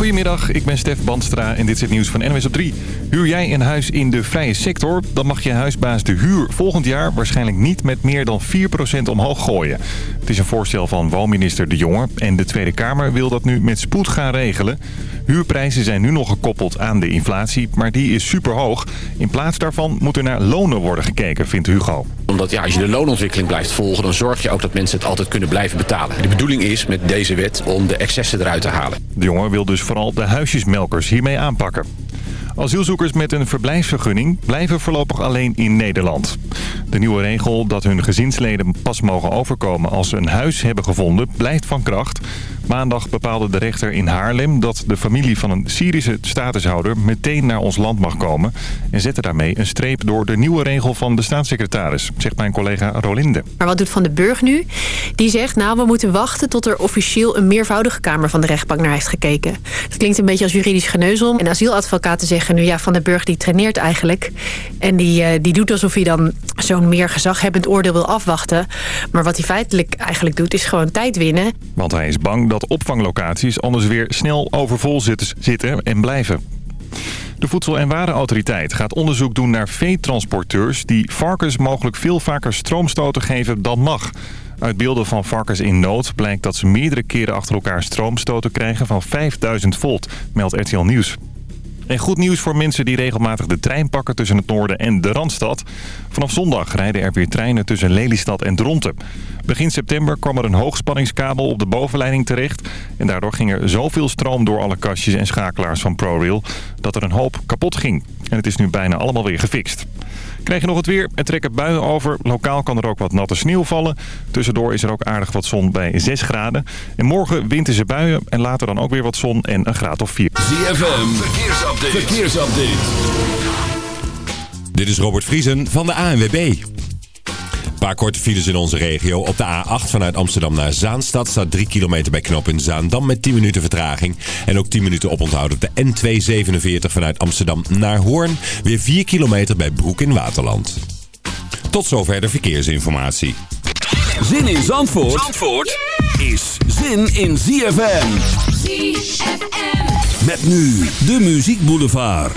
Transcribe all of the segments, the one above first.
Goedemiddag, ik ben Stef Bandstra en dit is het nieuws van NWS op 3. Huur jij een huis in de vrije sector, dan mag je huisbaas de huur volgend jaar waarschijnlijk niet met meer dan 4% omhoog gooien. Het is een voorstel van woonminister De Jonge en de Tweede Kamer wil dat nu met spoed gaan regelen. Huurprijzen zijn nu nog gekoppeld aan de inflatie, maar die is superhoog. In plaats daarvan moet er naar lonen worden gekeken, vindt Hugo. Omdat ja, als je de loonontwikkeling blijft volgen... dan zorg je ook dat mensen het altijd kunnen blijven betalen. De bedoeling is met deze wet om de excessen eruit te halen. De jongen wil dus vooral de huisjesmelkers hiermee aanpakken. Asielzoekers met een verblijfsvergunning blijven voorlopig alleen in Nederland. De nieuwe regel dat hun gezinsleden pas mogen overkomen als ze een huis hebben gevonden blijft van kracht. Maandag bepaalde de rechter in Haarlem dat de familie van een Syrische statushouder meteen naar ons land mag komen. En zette daarmee een streep door de nieuwe regel van de staatssecretaris, zegt mijn collega Rolinde. Maar wat doet Van den Burg nu? Die zegt, nou we moeten wachten tot er officieel een meervoudige kamer van de rechtbank naar heeft gekeken. Dat klinkt een beetje als juridisch geneuzel. En asieladvocaten zeggen nu, ja Van den Burg die traineert eigenlijk. En die, eh, die doet alsof hij dan zo'n meer gezaghebbend oordeel wil afwachten. Maar wat hij feitelijk eigenlijk doet is gewoon tijd winnen. Want hij is bang dat opvanglocaties anders weer snel overvol zitten, zitten en blijven. De Voedsel- en Warenautoriteit gaat onderzoek doen naar veetransporteurs... die varkens mogelijk veel vaker stroomstoten geven dan mag. Uit beelden van varkens in nood blijkt dat ze meerdere keren achter elkaar stroomstoten krijgen van 5000 volt, meldt RTL Nieuws. En goed nieuws voor mensen die regelmatig de trein pakken tussen het noorden en de Randstad. Vanaf zondag rijden er weer treinen tussen Lelystad en Dronten. Begin september kwam er een hoogspanningskabel op de bovenleiding terecht. En daardoor ging er zoveel stroom door alle kastjes en schakelaars van ProRail... dat er een hoop kapot ging. En het is nu bijna allemaal weer gefixt. Krijg je nog het weer? Er trekken buien over. Lokaal kan er ook wat natte sneeuw vallen. Tussendoor is er ook aardig wat zon bij 6 graden. En morgen winterse buien en later dan ook weer wat zon en een graad of 4. ZFM, verkeersupdate. verkeersupdate. Dit is Robert Vriesen van de ANWB. Een paar korte files in onze regio. Op de A8 vanuit Amsterdam naar Zaanstad staat 3 kilometer bij Knop in Zaandam met 10 minuten vertraging. En ook 10 minuten oponthoud op de N247 vanuit Amsterdam naar Hoorn. Weer 4 kilometer bij Broek in Waterland. Tot zover de verkeersinformatie. Zin in Zandvoort, Zandvoort is zin in ZFM. ZFM. Met nu de Muziek Boulevard.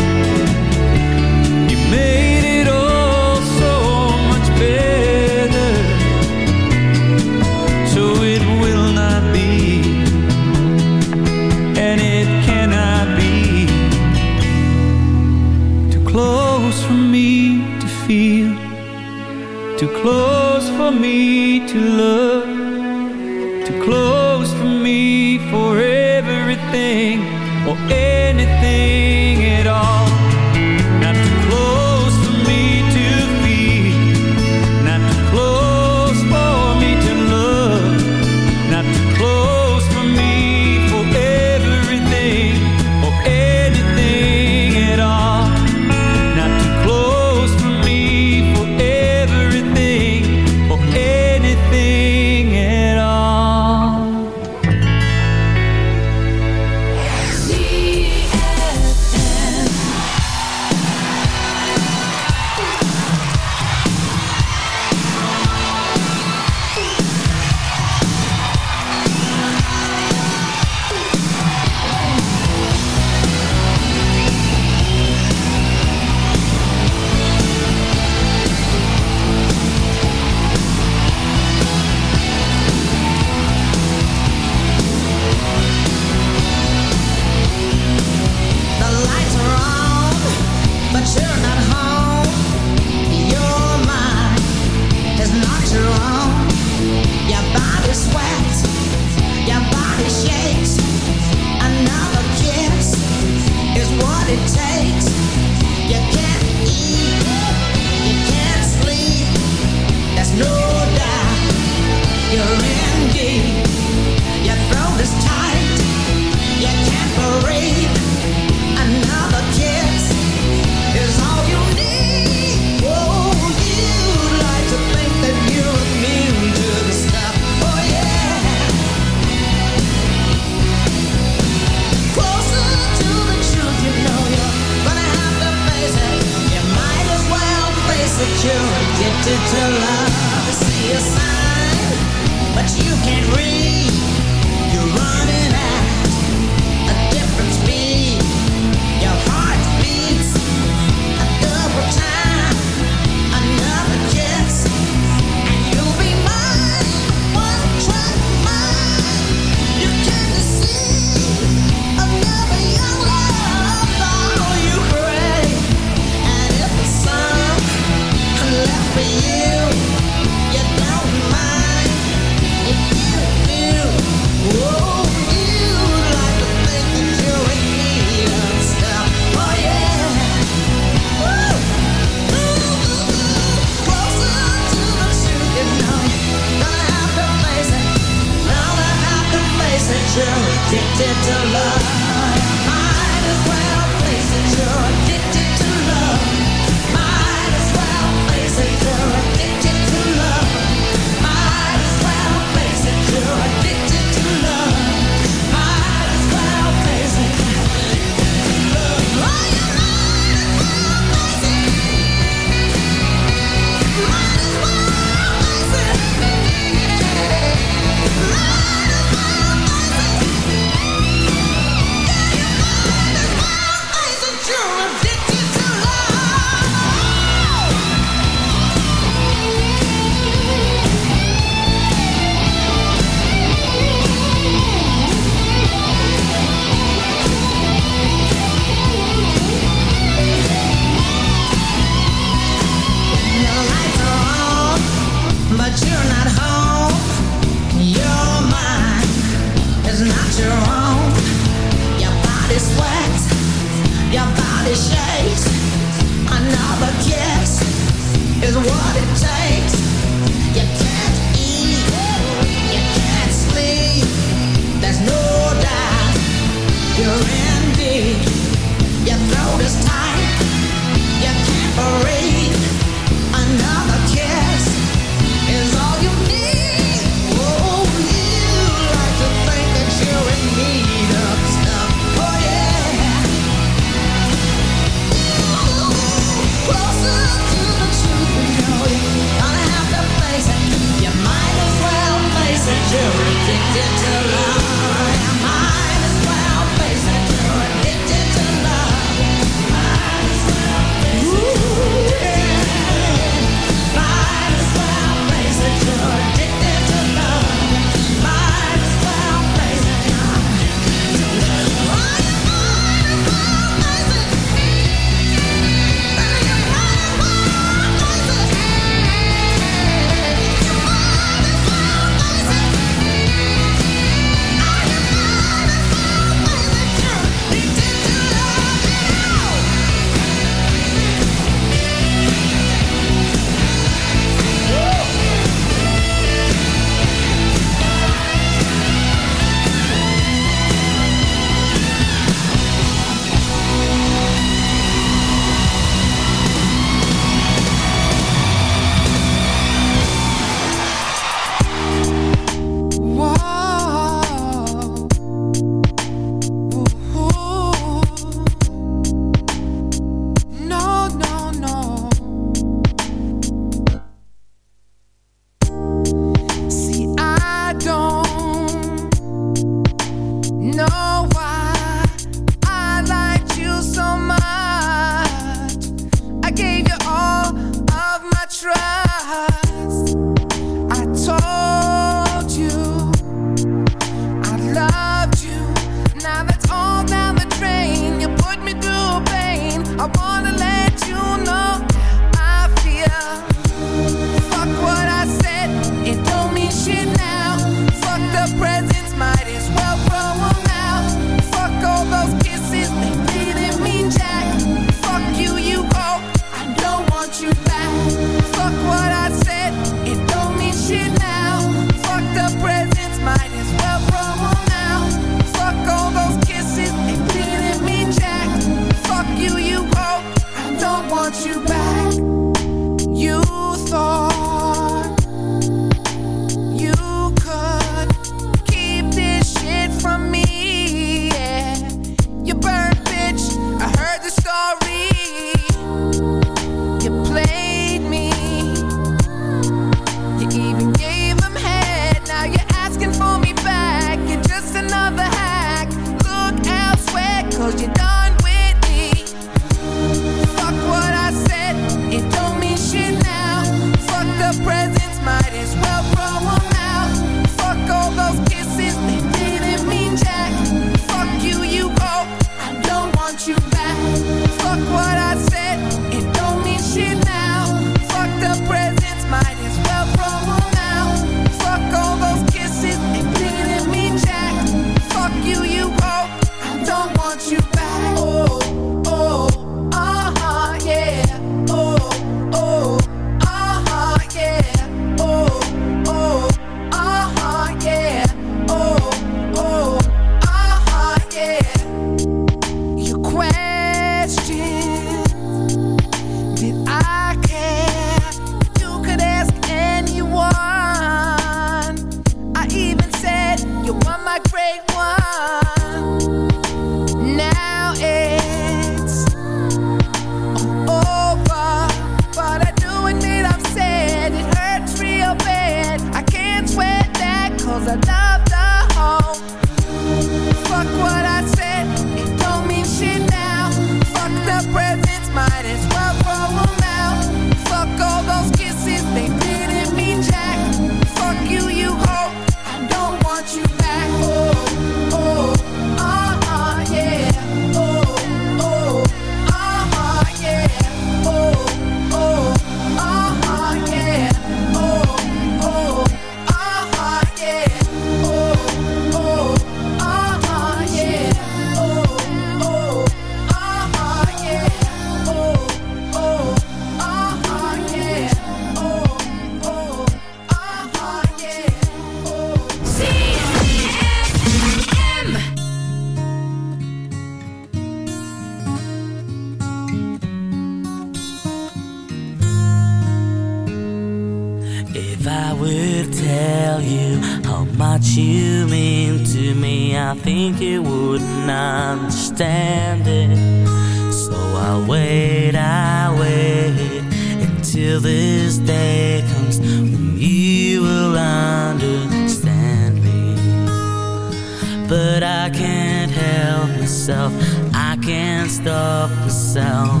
But I can't help myself. I can't stop myself.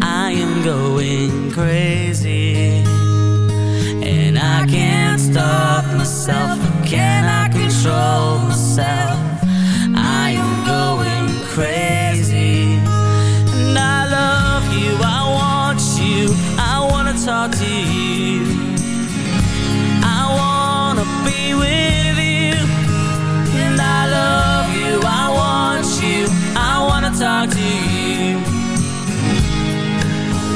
I am going crazy. And I can't stop myself. Can I control myself?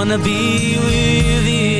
wanna be with you.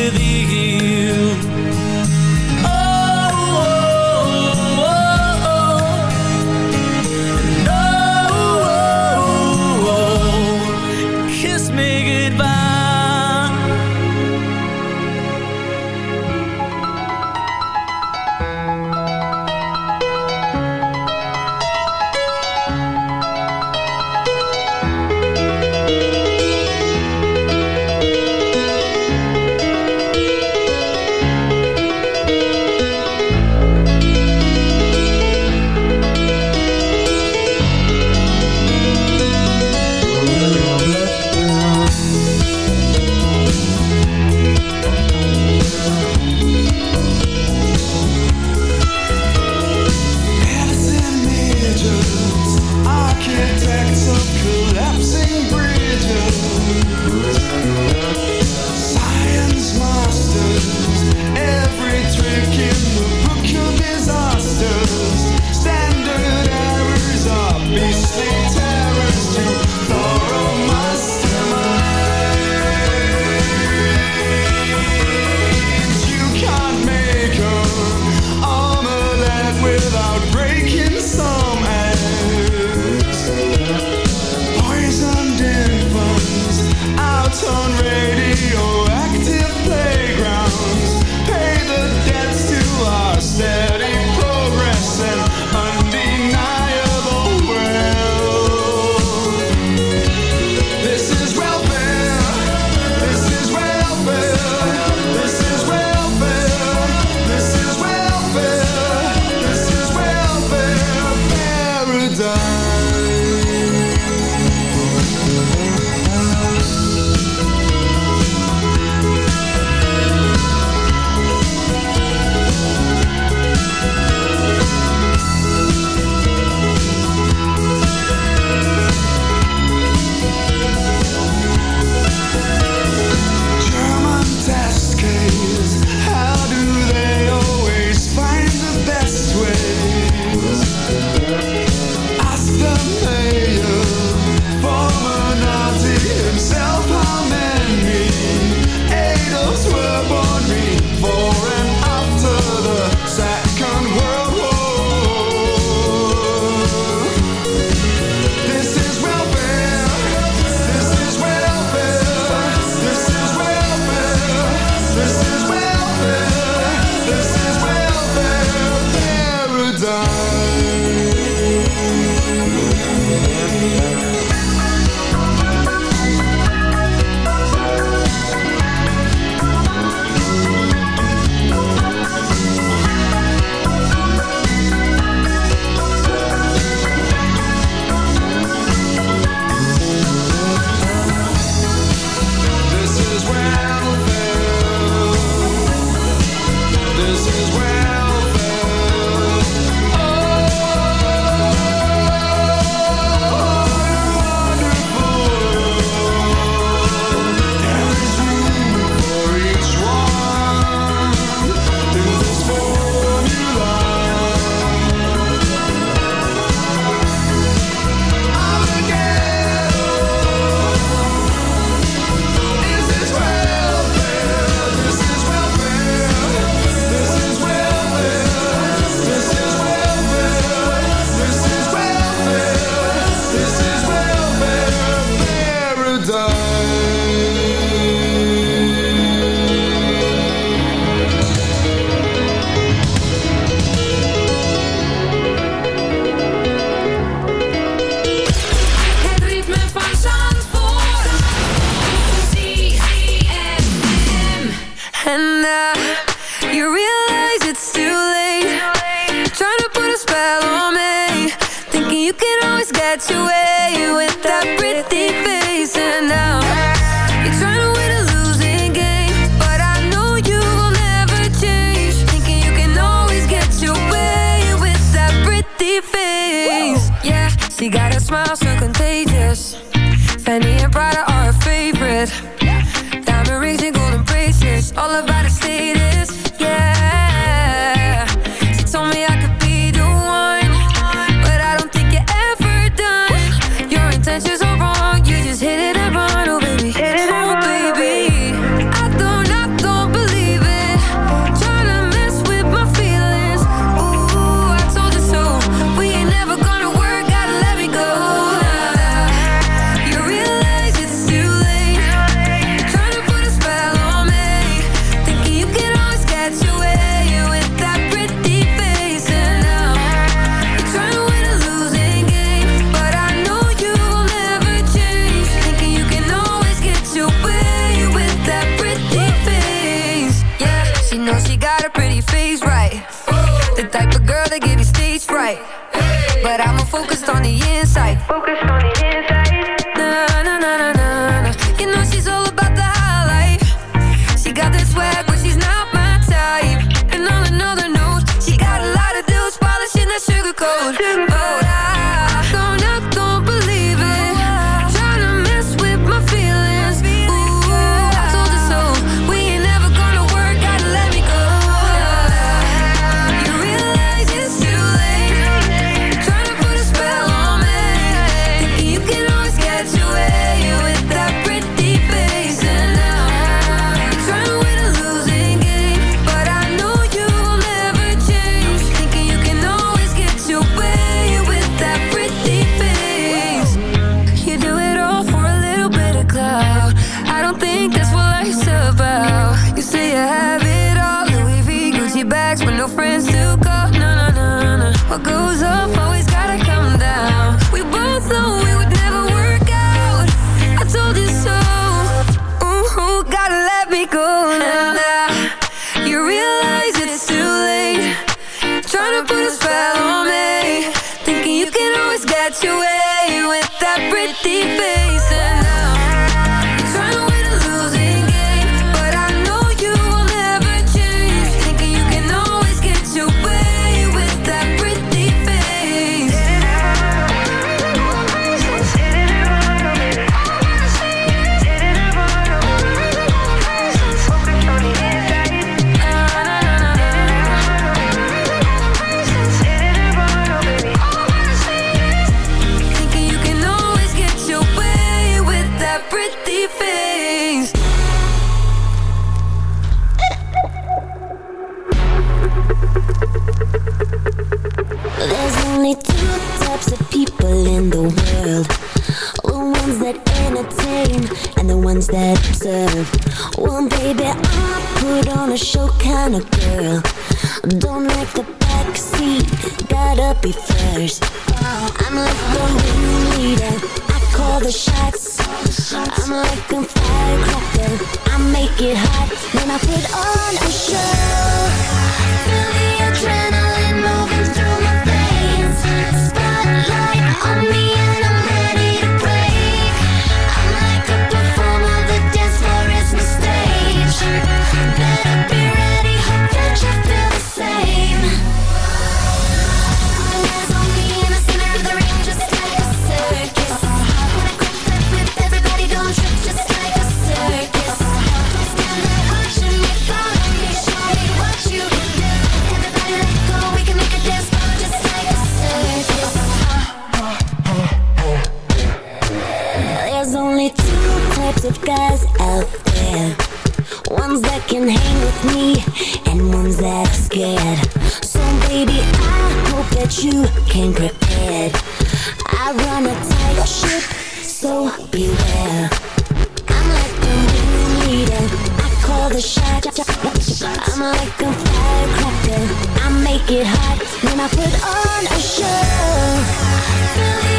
I'm like a firecracker, I make it hot when I put on a show.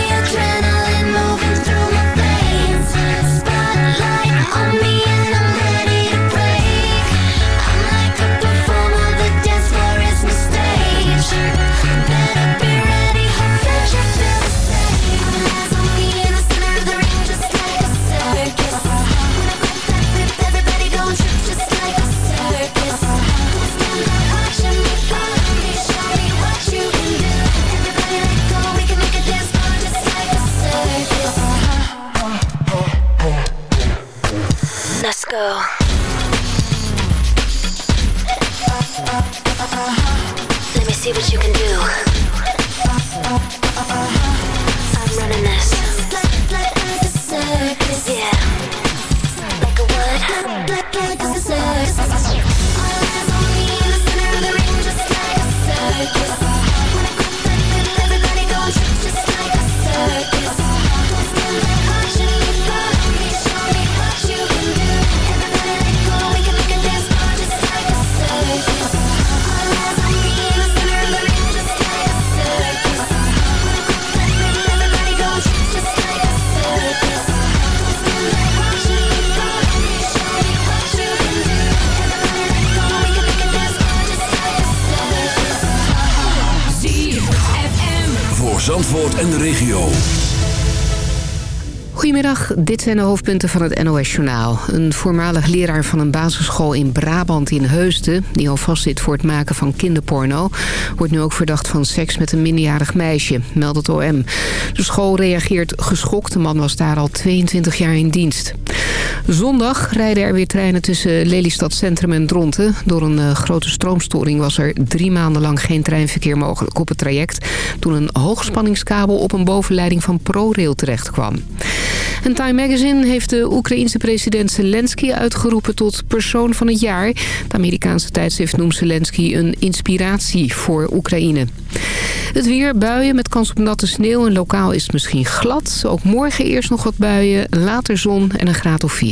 Regio. Goedemiddag, dit zijn de hoofdpunten van het NOS-journaal. Een voormalig leraar van een basisschool in Brabant in Heusden... die al vastzit voor het maken van kinderporno... wordt nu ook verdacht van seks met een minderjarig meisje, meldt het OM. De school reageert geschokt. De man was daar al 22 jaar in dienst. Zondag rijden er weer treinen tussen Lelystad Centrum en Dronten. Door een eh, grote stroomstoring was er drie maanden lang geen treinverkeer mogelijk op het traject... toen een hoogspanningskabel op een bovenleiding van ProRail terecht kwam. En Time Magazine heeft de Oekraïense president Zelensky uitgeroepen tot persoon van het jaar. Het Amerikaanse tijdschrift noemt Zelensky een inspiratie voor Oekraïne. Het weer, buien met kans op natte sneeuw en lokaal is misschien glad. Ook morgen eerst nog wat buien, later zon en een graad of 4.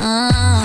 Uh.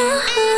ooh.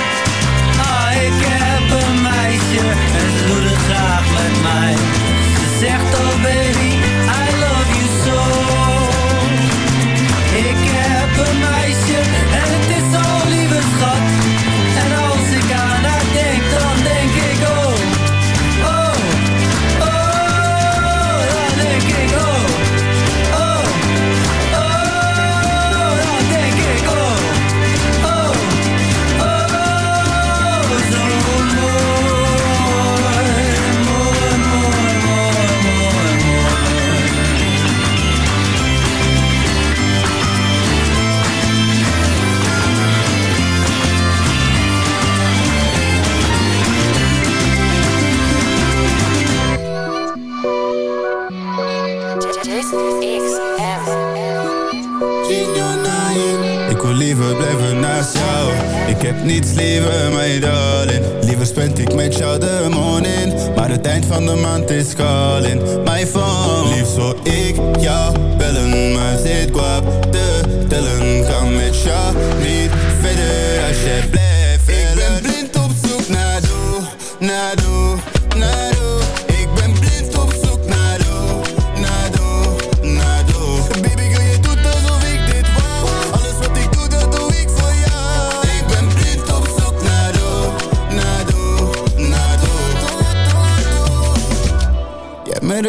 niets liever, my darling Liever spend ik met jou de morning Maar het eind van de maand is calling Mijn phone Liefst zou ik jou bellen Maar zit kwap te tellen Ga met jou niet.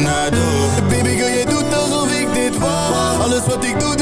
naar door Baby girl, je doet alsof ik dit wou. Alles wat ik doe